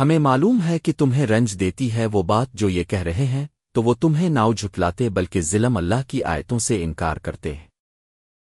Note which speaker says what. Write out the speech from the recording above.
Speaker 1: ہمیں معلوم ہے کہ تمہیں رنج دیتی ہے وہ بات جو یہ کہہ رہے ہیں، تو وہ تمہیں ناؤ جھٹلاتے بلکہ ظلم اللہ کی آیتوں سے انکار کرتے ہیں۔